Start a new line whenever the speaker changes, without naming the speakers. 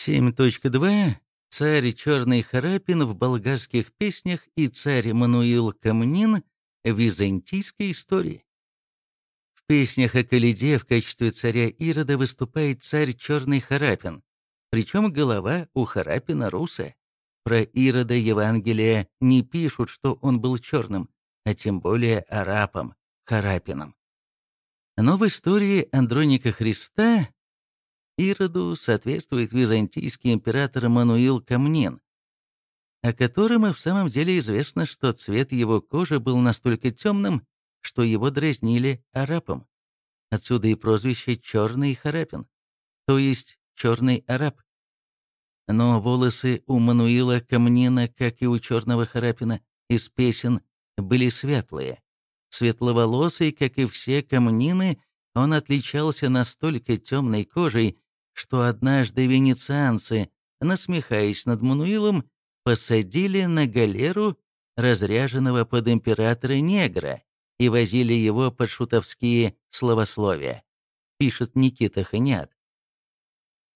7.2. Царь Черный Харапин в болгарских песнях и царь Мануил Камнин в византийской истории. В песнях о Калиде в качестве царя Ирода выступает царь Черный Харапин, причем голова у Харапина русая. Про Ирода Евангелия не пишут, что он был черным, а тем более арапом, Харапином. Но в истории Андроника Христа Ироду соответствует византийский император Мануил Камнин, о котором и в самом деле известно, что цвет его кожи был настолько темным, что его дразнили арапом. Отсюда и прозвище «Черный Харапин», то есть «Черный араб». Но волосы у Мануила Камнина, как и у Черного Харапина, из песен были светлые. Светловолосый, как и все камнины, он отличался настолько темной кожей, что однажды венецианцы, насмехаясь над Мануилом, посадили на галеру разряженного под императора негра и возили его под шутовские словословия, пишет Никита Ханят.